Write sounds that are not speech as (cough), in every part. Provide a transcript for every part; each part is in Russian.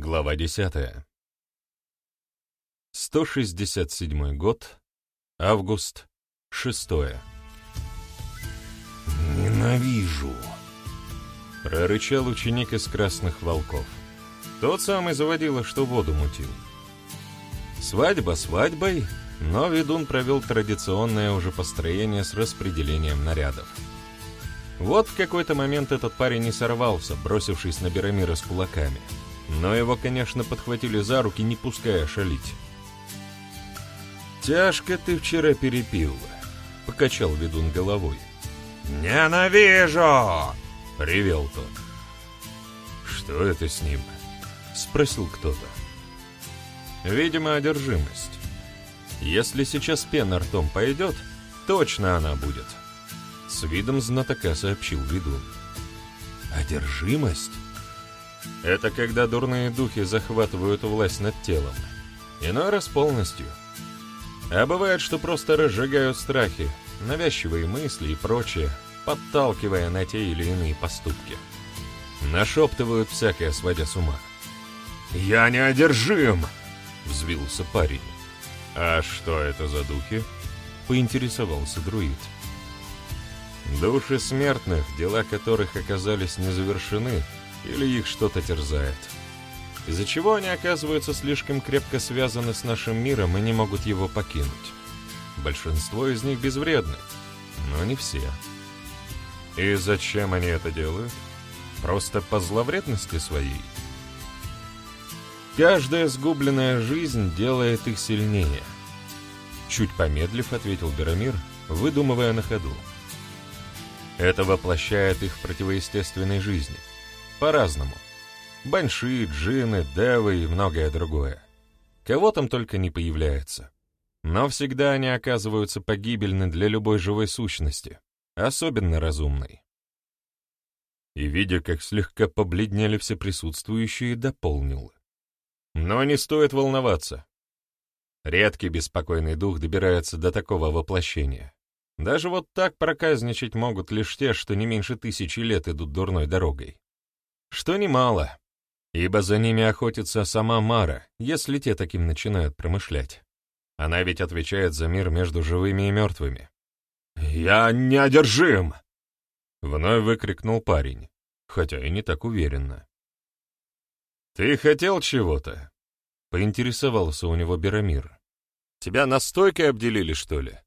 Глава 10. 167 год, август, 6. «Ненавижу!» — прорычал ученик из красных волков. Тот самый заводила, что воду мутил. Свадьба свадьбой, но ведун провел традиционное уже построение с распределением нарядов. Вот в какой-то момент этот парень не сорвался, бросившись на Берамира с кулаками. Но его, конечно, подхватили за руки, не пуская шалить. «Тяжко ты вчера перепил», — покачал ведун головой. «Ненавижу!» — ревел тот. «Что это с ним?» — спросил кто-то. «Видимо, одержимость. Если сейчас пена ртом пойдет, точно она будет», — с видом знатока сообщил ведун. «Одержимость?» Это когда дурные духи захватывают власть над телом. Иной раз полностью. А бывает, что просто разжигают страхи, навязчивые мысли и прочее, подталкивая на те или иные поступки. Нашептывают всякое, сводя с ума. «Я неодержим!» — взвился парень. «А что это за духи?» — поинтересовался друид. Души смертных, дела которых оказались не завершены, или их что-то терзает. Из-за чего они оказываются слишком крепко связаны с нашим миром и не могут его покинуть. Большинство из них безвредны, но не все. И зачем они это делают? Просто по зловредности своей? Каждая сгубленная жизнь делает их сильнее. Чуть помедлив, ответил Берамир, выдумывая на ходу. Это воплощает их в противоестественной жизни. По-разному. Банши, джины, девы и многое другое. Кого там только не появляется. Но всегда они оказываются погибельны для любой живой сущности, особенно разумной. И, видя, как слегка побледнели все присутствующие, дополнил. Но не стоит волноваться. Редкий беспокойный дух добирается до такого воплощения. Даже вот так проказничать могут лишь те, что не меньше тысячи лет идут дурной дорогой. Что немало, ибо за ними охотится сама Мара, если те таким начинают промышлять. Она ведь отвечает за мир между живыми и мертвыми. «Я неодержим!» — вновь выкрикнул парень, хотя и не так уверенно. «Ты хотел чего-то?» — поинтересовался у него Берамир. «Тебя настойкой обделили, что ли?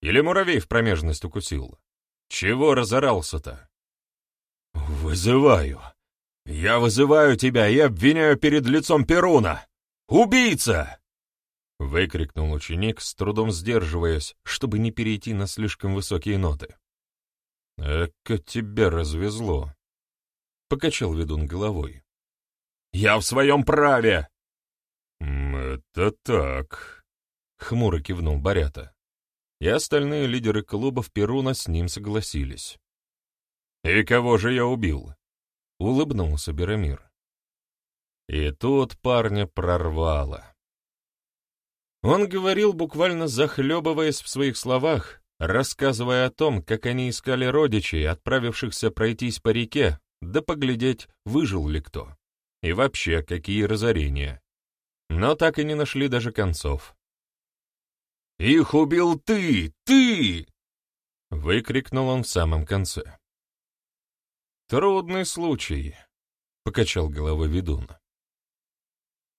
Или муравей в промежность укусил? Чего разорался-то?» «Вызываю!» «Я вызываю тебя и обвиняю перед лицом Перуна! Убийца!» Выкрикнул ученик, с трудом сдерживаясь, чтобы не перейти на слишком высокие ноты. «Эка тебя развезло!» — покачал ведун головой. «Я в своем праве!» «Это так», — хмуро кивнул Барята. И остальные лидеры клубов Перуна с ним согласились. «И кого же я убил?» — улыбнулся Берамир. И тут парня прорвало. Он говорил, буквально захлебываясь в своих словах, рассказывая о том, как они искали родичей, отправившихся пройтись по реке, да поглядеть, выжил ли кто. И вообще, какие разорения. Но так и не нашли даже концов. «Их убил ты! Ты!» — выкрикнул он в самом конце. «Трудный случай», — покачал головой ведун.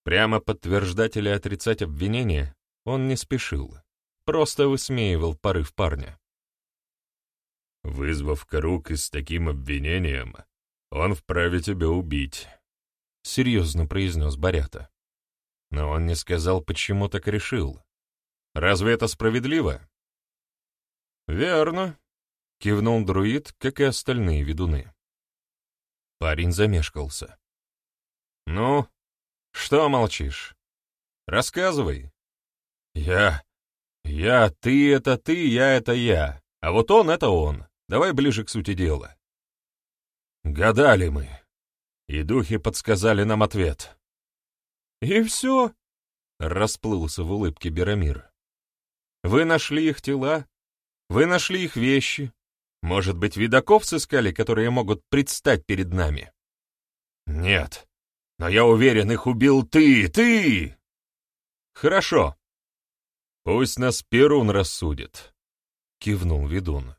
Прямо подтверждать или отрицать обвинение он не спешил, просто высмеивал порыв парня. «Вызвав круг и с таким обвинением, он вправе тебя убить», — серьезно произнес Барята. Но он не сказал, почему так решил. Разве это справедливо? «Верно», — кивнул друид, как и остальные ведуны. Парень замешкался. «Ну, что молчишь? Рассказывай». «Я... я... ты — это ты, я — это я. А вот он — это он. Давай ближе к сути дела». Гадали мы, и духи подсказали нам ответ. «И все?» — расплылся в улыбке Берамир. «Вы нашли их тела? Вы нашли их вещи? Может быть, видаков сыскали, которые могут предстать перед нами? Нет. Но я уверен, их убил ты, ты!» «Хорошо. Пусть нас Перун рассудит», — кивнул ведун.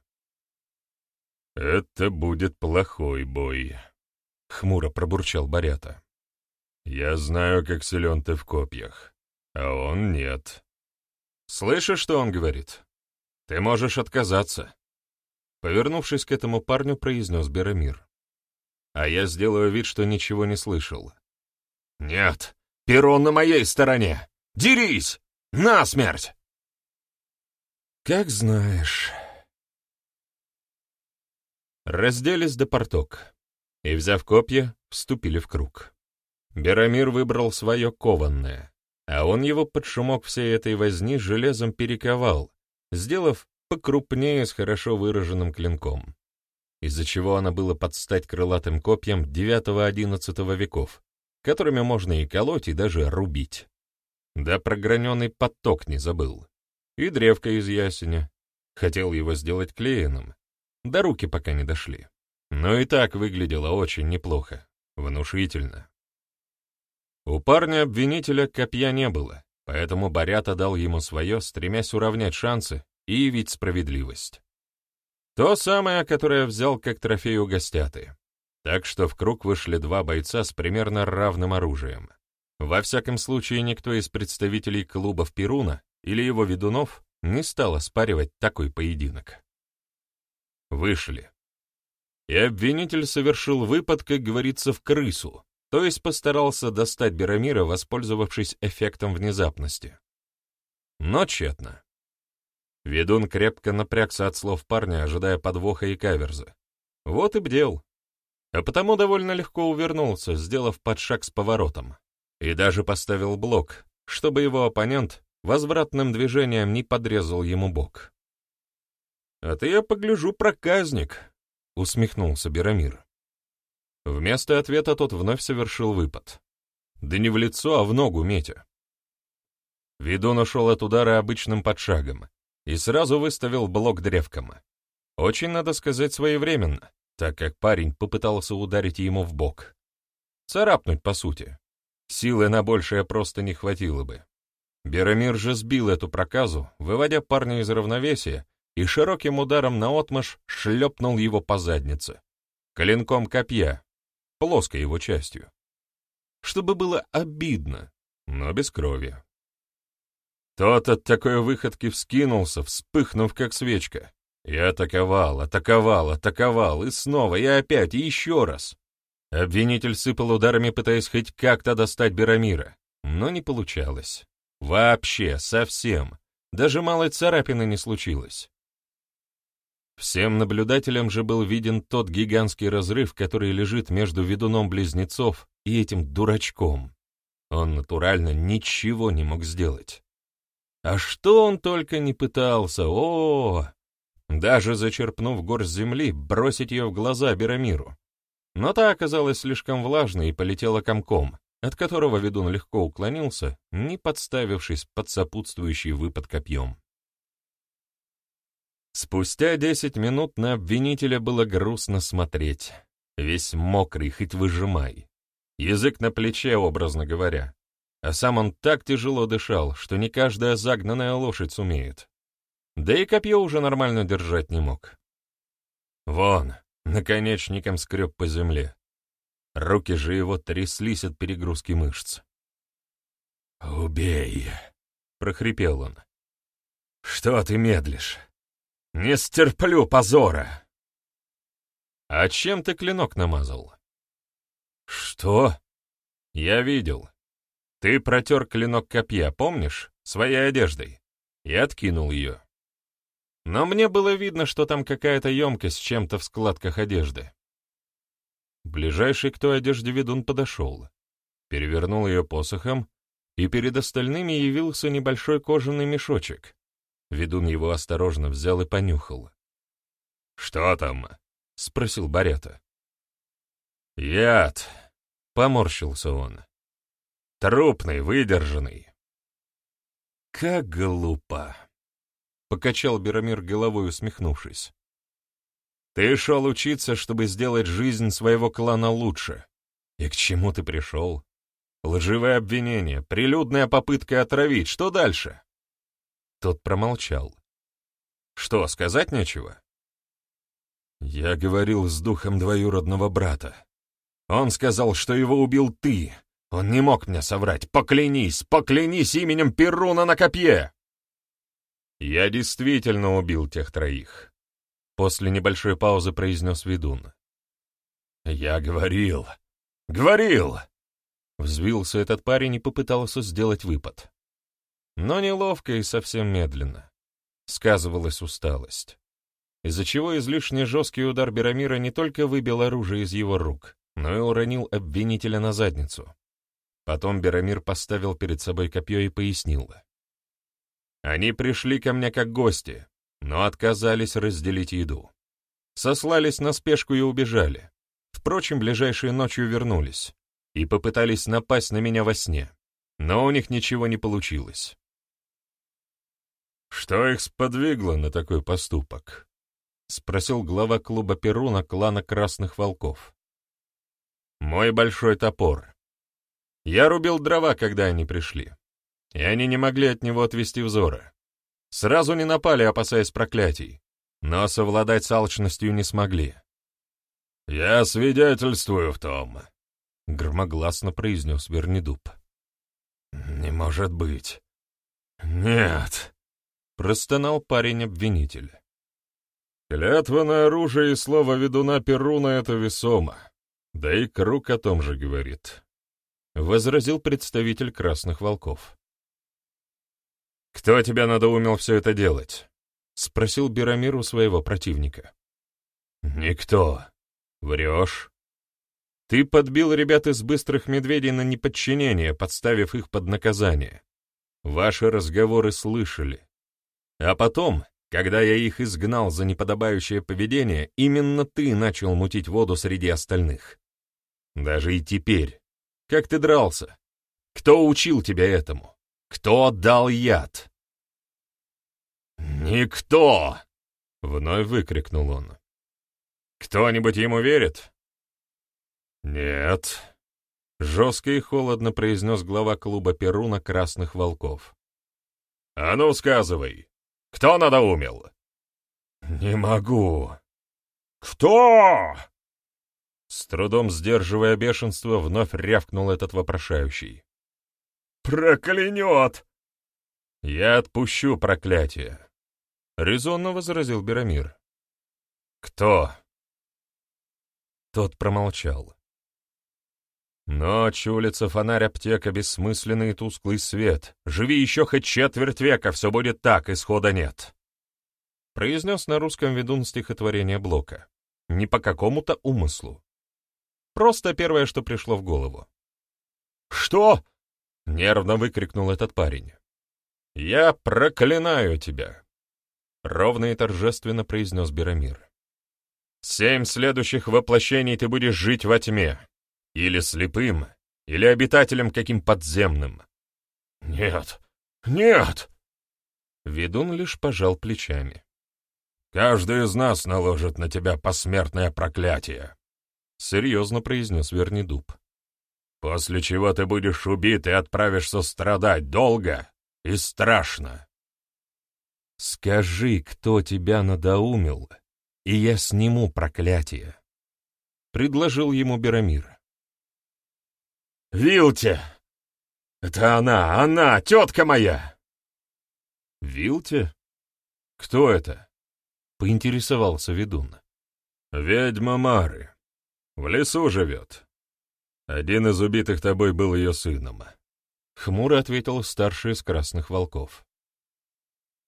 «Это будет плохой бой», — хмуро пробурчал Барята. «Я знаю, как силен ты в копьях, а он нет». «Слышишь, что он говорит? Ты можешь отказаться», — повернувшись к этому парню, произнес Берамир. «А я сделаю вид, что ничего не слышал». «Нет, Перун на моей стороне! Дерись! Насмерть!» «Как знаешь». Разделись до порток и, взяв копья, вступили в круг. Берамир выбрал свое кованное, а он его под шумок всей этой возни железом перековал, сделав покрупнее с хорошо выраженным клинком, из-за чего оно было под стать крылатым копьям IX-XI веков, которыми можно и колоть, и даже рубить. Да про граненый поток не забыл. И древко из ясеня. Хотел его сделать клееным, до руки пока не дошли. Но и так выглядело очень неплохо, внушительно. У парня-обвинителя копья не было, поэтому Борята дал ему свое, стремясь уравнять шансы и явить справедливость. То самое, которое взял как трофей у гостяты. Так что в круг вышли два бойца с примерно равным оружием. Во всяком случае, никто из представителей клубов Перуна или его ведунов не стал оспаривать такой поединок. Вышли. И обвинитель совершил выпад, как говорится, в крысу, то есть постарался достать Берамира, воспользовавшись эффектом внезапности. Но тщетно. Ведун крепко напрягся от слов парня, ожидая подвоха и каверза. Вот и бдел. А потому довольно легко увернулся, сделав подшаг с поворотом. И даже поставил блок, чтобы его оппонент возвратным движением не подрезал ему бок. «А ты, я погляжу, проказник», — усмехнулся Берамир. Вместо ответа тот вновь совершил выпад. Да не в лицо, а в ногу метя. Ведун ушел от удара обычным подшагом и сразу выставил блок древком. Очень, надо сказать, своевременно, так как парень попытался ударить ему в бок. Царапнуть, по сути. Силы на большее просто не хватило бы. Берамир же сбил эту проказу, выводя парня из равновесия и широким ударом наотмашь шлепнул его по заднице. Клинком копья, плоской его частью. Чтобы было обидно, но без крови. Тот от такой выходки вскинулся, вспыхнув как свечка. И атаковал, атаковал, атаковал, и снова, и опять, и еще раз. Обвинитель сыпал ударами, пытаясь хоть как-то достать Берамира, но не получалось. Вообще, совсем. Даже малой царапины не случилось. Всем наблюдателям же был виден тот гигантский разрыв, который лежит между ведуном близнецов и этим дурачком. Он натурально ничего не мог сделать. А что он только не пытался, о, -о, -о! Даже зачерпнув горсть земли, бросить ее в глаза Берамиру. Но та оказалась слишком влажной и полетела комком, от которого ведун легко уклонился, не подставившись под сопутствующий выпад копьем. Спустя десять минут на обвинителя было грустно смотреть. Весь мокрый, хоть выжимай. Язык на плече, образно говоря. А сам он так тяжело дышал, что не каждая загнанная лошадь сумеет. Да и копье уже нормально держать не мог. Вон, наконечником скреб по земле. Руки же его тряслись от перегрузки мышц. «Убей!» — прохрипел он. «Что ты медлишь? Не стерплю позора!» «А чем ты клинок намазал?» «Что?» «Я видел. Ты протер клинок копья, помнишь, своей одеждой, и откинул ее. Но мне было видно, что там какая-то емкость с чем-то в складках одежды. Ближайший к той одежде ведун подошел, перевернул ее посохом, и перед остальными явился небольшой кожаный мешочек, Ведун его осторожно взял и понюхал. «Что там?» — спросил Барята. «Яд», — поморщился он. «Трупный, выдержанный». «Как глупо!» — покачал Берамир головой, усмехнувшись. «Ты шел учиться, чтобы сделать жизнь своего клана лучше. И к чему ты пришел? Лживое обвинение, прилюдная попытка отравить. Что дальше?» Тот промолчал. «Что, сказать нечего?» «Я говорил с духом двоюродного брата. Он сказал, что его убил ты. Он не мог мне соврать. Поклянись, поклянись именем Перуна на копье!» «Я действительно убил тех троих», — после небольшой паузы произнес ведун. «Я говорил, говорил!» Взвился этот парень и попытался сделать выпад. Но неловко и совсем медленно. Сказывалась усталость. Из-за чего излишне жесткий удар Берамира не только выбил оружие из его рук, но и уронил обвинителя на задницу. Потом Берамир поставил перед собой копье и пояснил. Они пришли ко мне как гости, но отказались разделить еду. Сослались на спешку и убежали. Впрочем, ближайшей ночью вернулись и попытались напасть на меня во сне, но у них ничего не получилось. «Что их сподвигло на такой поступок?» — спросил глава клуба Перуна клана Красных Волков. «Мой большой топор. Я рубил дрова, когда они пришли и они не могли от него отвести взоры. Сразу не напали, опасаясь проклятий, но совладать с алчностью не смогли. «Я свидетельствую в том», — громогласно произнес Вернедуб. «Не может быть». «Нет», — простонал парень-обвинитель. «Клятва на оружие и слово ведуна Перуна — это весомо. Да и круг о том же говорит», — возразил представитель Красных Волков. «Кто тебя надоумил все это делать?» — спросил Берамир у своего противника. «Никто. Врешь. Ты подбил ребят из быстрых медведей на неподчинение, подставив их под наказание. Ваши разговоры слышали. А потом, когда я их изгнал за неподобающее поведение, именно ты начал мутить воду среди остальных. Даже и теперь. Как ты дрался? Кто учил тебя этому? Кто дал яд?» «Никто!» — вновь выкрикнул он. «Кто-нибудь ему верит?» «Нет», — жестко и холодно произнес глава клуба Перуна Красных Волков. «А ну, сказывай, кто надоумел?» «Не могу». «Кто?» С трудом сдерживая бешенство, вновь рявкнул этот вопрошающий. «Проклянет!» «Я отпущу проклятие», — резонно возразил Берамир. «Кто?» Тот промолчал. Ночь, улица, фонарь, аптека, бессмысленный тусклый свет. Живи еще хоть четверть века, все будет так, исхода нет. Произнес на русском ведун стихотворение Блока. Не по какому-то умыслу. Просто первое, что пришло в голову. «Что?» — нервно выкрикнул этот парень. «Я проклинаю тебя!» — ровно и торжественно произнес Берамир. «Семь следующих воплощений ты будешь жить во тьме, или слепым, или обитателем каким подземным». «Нет, нет!» Ведун лишь пожал плечами. «Каждый из нас наложит на тебя посмертное проклятие», — серьезно произнес Вернедуб после чего ты будешь убит и отправишься страдать долго и страшно. Скажи, кто тебя надоумил, и я сниму проклятие, — предложил ему Берамир. Вилте! Это она, она, тетка моя! Вилте? Кто это? — поинтересовался ведун. Ведьма Мары. В лесу живет. Один из убитых тобой был ее сыном. Хмуро ответил старший из красных волков.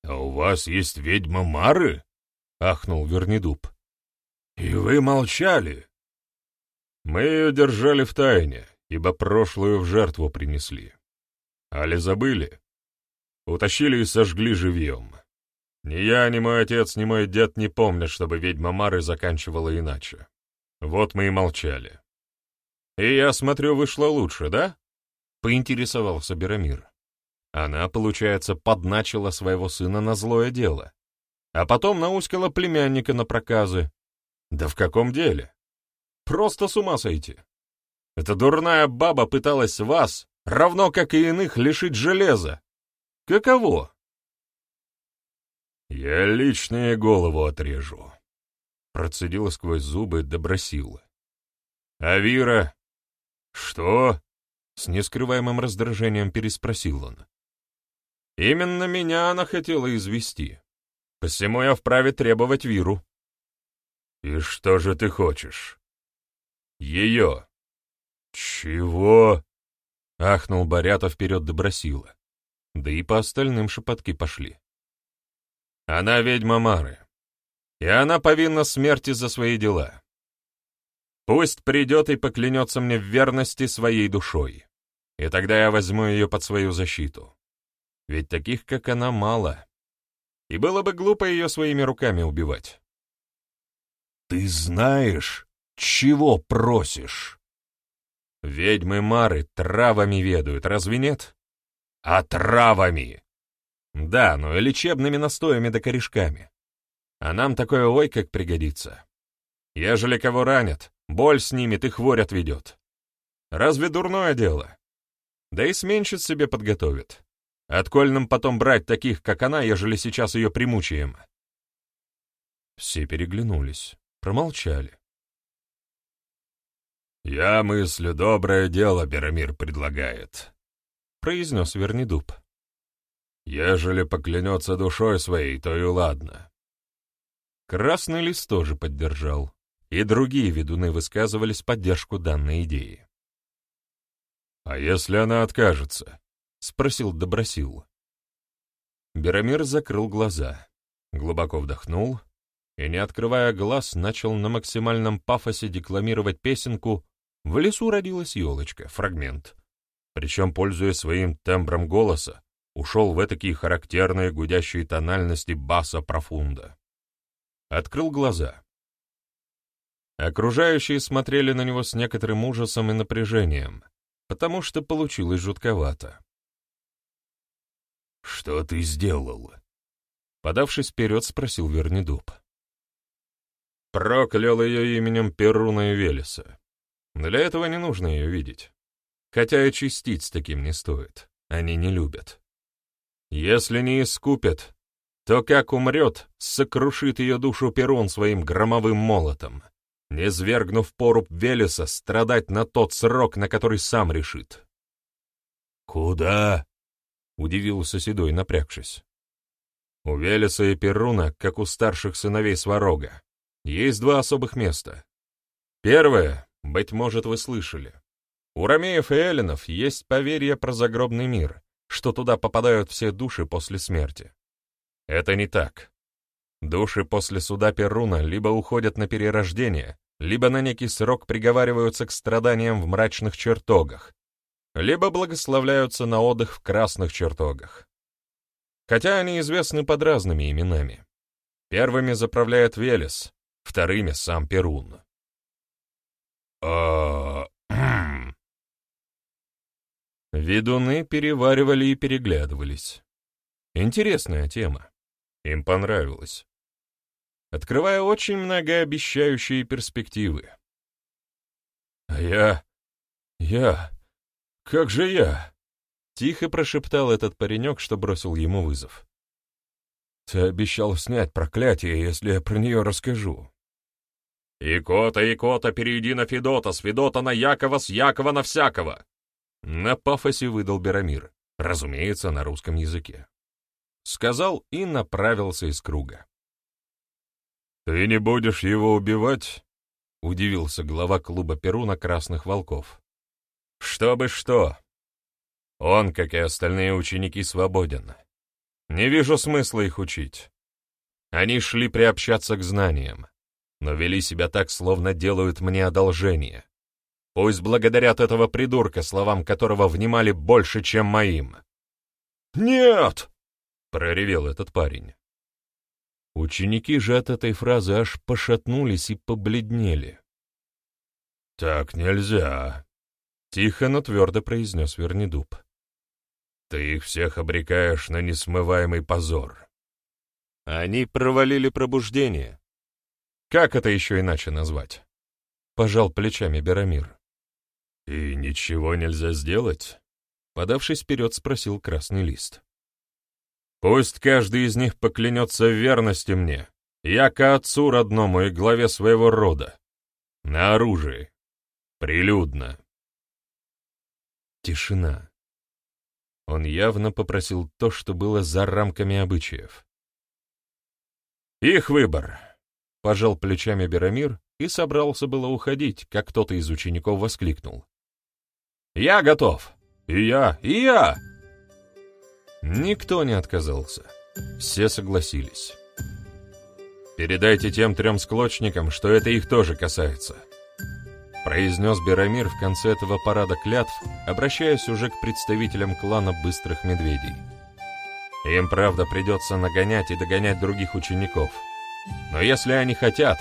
«А у вас есть ведьма Мары?» — ахнул Вернедуб. «И вы молчали?» «Мы ее держали в тайне, ибо прошлую в жертву принесли. Али забыли? Утащили и сожгли живьем. Ни я, ни мой отец, ни мой дед не помнят, чтобы ведьма Мары заканчивала иначе. Вот мы и молчали. «И я смотрю, вышло лучше, да?» — поинтересовался Берамир. Она, получается, подначила своего сына на злое дело, а потом науськала племянника на проказы. Да в каком деле? Просто с ума сойти. Эта дурная баба пыталась вас, равно как и иных, лишить железа. Каково? Я лично ей голову отрежу, процедила сквозь зубы Добросила. А Вира? Что? С нескрываемым раздражением переспросил он. Именно меня она хотела извести. Посему я вправе требовать Виру. И что же ты хочешь? Ее. Чего? Ахнул Борята вперед Добросила. Да и по остальным шепотки пошли. Она ведьма Мары, и она повинна смерти за свои дела. Пусть придет и поклянется мне в верности своей душой, и тогда я возьму ее под свою защиту. Ведь таких, как она, мало, и было бы глупо ее своими руками убивать. «Ты знаешь, чего просишь?» Ведьмы Мары травами ведают, разве нет? А травами! Да, но и лечебными настоями да корешками. А нам такое ой как пригодится. Ежели кого ранят, боль снимет и хворь отведет. Разве дурное дело? Да и сменщиц себе подготовит. Отколь нам потом брать таких, как она, ежели сейчас ее примучаем?» Все переглянулись, промолчали. «Я мыслю, доброе дело Берамир предлагает», — произнес Вернидуб. «Ежели поклянется душой своей, то и ладно». Красный лист тоже поддержал, и другие ведуны высказывались поддержку данной идеи. «А если она откажется?» — спросил Добросил. Берамир закрыл глаза, глубоко вдохнул и, не открывая глаз, начал на максимальном пафосе декламировать песенку в лесу родилась елочка, фрагмент. Причем, пользуясь своим тембром голоса, ушел в такие характерные гудящие тональности баса профунда. Открыл глаза. Окружающие смотрели на него с некоторым ужасом и напряжением, потому что получилось жутковато. «Что ты сделал?» Подавшись вперед, спросил Вернидуб. Проклял ее именем Перуна и Велеса. Для этого не нужно ее видеть. Хотя и чистить с таким не стоит. Они не любят. Если не искупят, то как умрет, сокрушит ее душу Перун своим громовым молотом, не свергнув поруб Велеса страдать на тот срок, на который сам решит. «Куда?» — удивился Седой, напрягшись. У Велеса и Перуна, как у старших сыновей Сварога, есть два особых места. Первое быть может, вы слышали. У Ромеев и Эллинов есть поверье про загробный мир, что туда попадают все души после смерти. Это не так. Души после суда Перуна либо уходят на перерождение, либо на некий срок приговариваются к страданиям в мрачных чертогах, либо благословляются на отдых в красных чертогах. Хотя они известны под разными именами. Первыми заправляет Велес, вторыми — сам Перун. А, (clears throat) Ведуны переваривали и переглядывались. Интересная тема. Им понравилось. Открывая очень многообещающие перспективы. «А я... я... как же я?» — тихо прошептал этот паренек, что бросил ему вызов. «Ты обещал снять проклятие, если я про нее расскажу. «Икота, Икота, перейди на Федота, с Федота на Якова, с Якова на всякого!» На пафосе выдал Берамир, разумеется, на русском языке. Сказал и направился из круга. «Ты не будешь его убивать?» — удивился глава клуба Перуна Красных Волков. «Что бы что! Он, как и остальные ученики, свободен. Не вижу смысла их учить. Они шли приобщаться к знаниям но вели себя так, словно делают мне одолжение. Пусть благодарят этого придурка, словам которого внимали больше, чем моим. «Нет!» — проревел этот парень. Ученики же от этой фразы аж пошатнулись и побледнели. «Так нельзя», — тихо, но твердо произнес Вернидуб. «Ты их всех обрекаешь на несмываемый позор». Они провалили пробуждение, как это еще иначе назвать? Пожал плечами Берамир. «И ничего нельзя сделать?» Подавшись вперед, спросил Красный Лист. «Пусть каждый из них поклянется верности мне, яко отцу родному и главе своего рода. На оружие. Прилюдно». Тишина. Он явно попросил то, что было за рамками обычаев. «Их выбор», — пожал плечами Берамир и собрался было уходить, как кто-то из учеников воскликнул. «Я готов! И я! И я!» Никто не отказался. Все согласились. «Передайте тем трем склочникам, что это их тоже касается», произнес Берамир в конце этого парада клятв, обращаясь уже к представителям клана Быстрых Медведей. Им, правда, придется нагонять и догонять других учеников. Но если они хотят,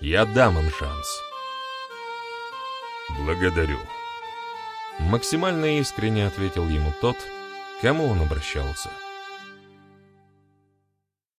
я дам им шанс. Благодарю. Максимально искренне ответил ему тот, кому он обращался.